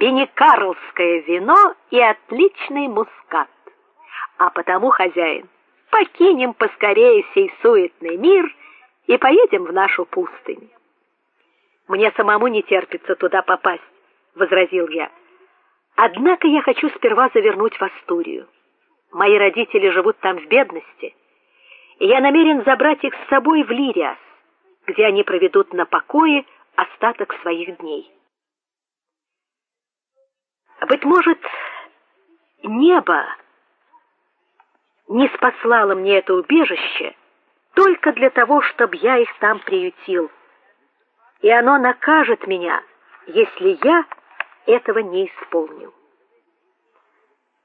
бенекарлское вино и отличный мускат. А потому, хозяин, покинем поскорее сей суетный мир и поедем в нашу пустыню. Мне самому не терпится туда попасть, возразил я. Однако я хочу сперва завернуть в Астурию. Мои родители живут там в бедности, и я намерен забрать их с собой в Лириас, где они проведут на покое остаток своих дней. Быть может, небо не спаслало мне это убежище только для того, чтобы я их там приютил. И оно накажет меня, если я этого не исполню.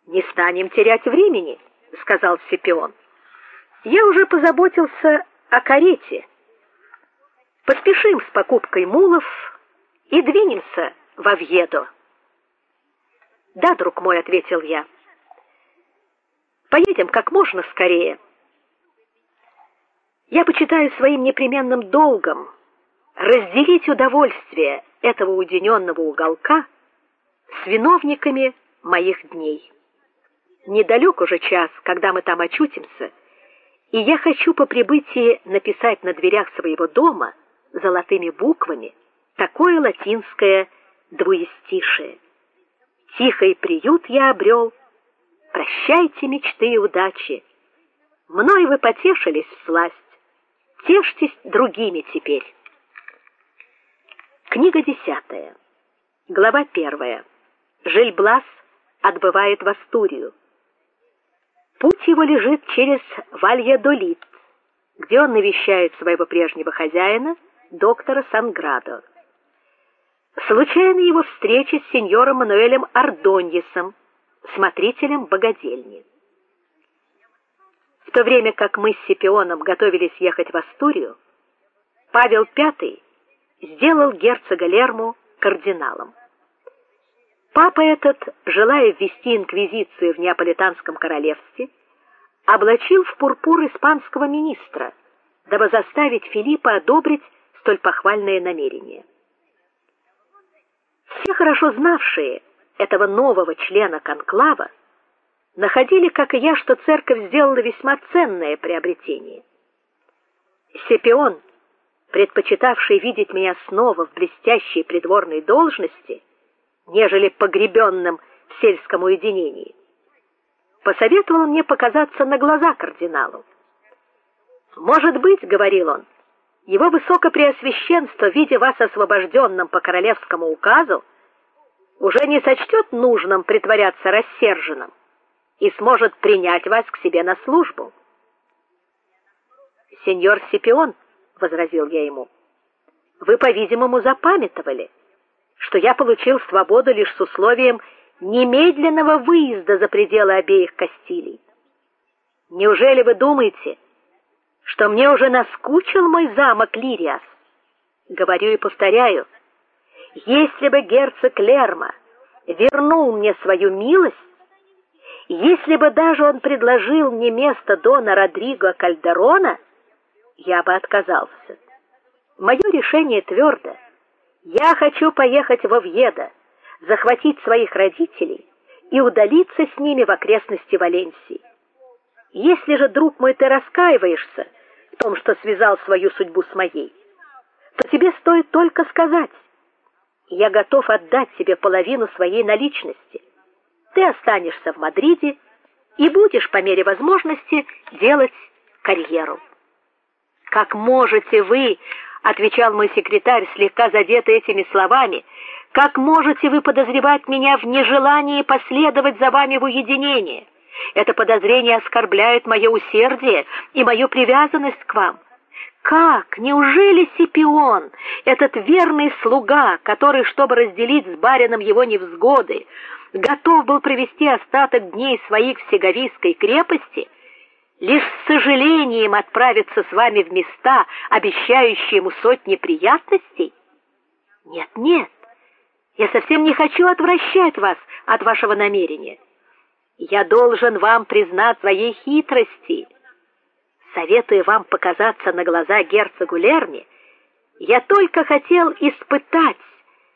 Не станем терять времени, сказал Сципион. Я уже позаботился о карете. Поспешим с покупкой мулов и двинемся в Овьедо. "Да, друг мой", ответил я. "Поедем как можно скорее. Я почитаю своим непременным долгом разделить удовольствие этого уединенного уголка с виновниками моих дней. Недалек уже час, когда мы там очутимся, и я хочу по прибытии написать на дверях своего дома золотыми буквами такое латинское двуестишее. Тихий приют я обрел. Прощайте мечты и удачи. Мной вы потешились в сласть. Тешьтесь другими теперь. Книга десятая. Глава первая. Жильблас отбывает в Астурию. Путь его лежит через Вальядолид, где он навещает своего прежнего хозяина, доктора Санградо. Случайно его встреча с сеньором Мануэлем Ардоньесом, смотрителем богадельни. В то время как мы с Сепионом готовились ехать в Астурию, Павел V сделал герцога Лерму кардиналом. Папа этот, желая ввести инквизицию в неаполитанском королевстве, облачил в пурпур испанского министра, дабы заставить Филиппа одобрить столь похвальное намерение. Все хорошо знавшие этого нового члена конклава находили, как и я, что церковь сделала весьма ценное приобретение. Сепион, предпочитавший видеть меня снова в блестящей придворной должности, нежели погребенным в сельском уединении, посоветовал мне показаться на глаза кардиналу. Может быть, говорил он, его высокопреосвященство, видя вас освобожденным по королевскому указу, уже не сочтет нужным притворяться рассерженным и сможет принять вас к себе на службу. Сеньор Сипион, возразил я ему. Вы, по-видимому, запамятовали, что я получил свободу лишь с условием немедленного выезда за пределы обеих Кастилий. Неужели вы думаете, что мне уже наскучил мой замок Лириас. Говорю и повторяю, если бы герцог Лерма вернул мне свою милость, если бы даже он предложил мне место дона Родриго Кальдерона, я бы отказался. Мое решение твердо. Я хочу поехать в Овьедо, захватить своих родителей и удалиться с ними в окрестности Валенсии. Если же, друг мой, ты раскаиваешься в том, что связал свою судьбу с моей, то тебе стоит только сказать: "Я готов отдать тебе половину своей наличности. Ты останешься в Мадриде и будешь по мере возможности делать карьеру". Как можете вы, отвечал мой секретарь, слегка задетый этими словами, как можете вы подозревать меня в нежелании последовать за вами в уединение? Это подозрение оскорбляет мое усердие и мою привязанность к вам. Как? Неужели Сипион, этот верный слуга, который, чтобы разделить с барином его невзгоды, готов был провести остаток дней своих в Сеговийской крепости, лишь с сожалением отправиться с вами в места, обещающие ему сотни приятностей? Нет, нет. Я совсем не хочу отвращать вас от вашего намерения. Я должен вам признать своей хитрости. Советую вам показаться на глаза герцогу Лерни. Я только хотел испытать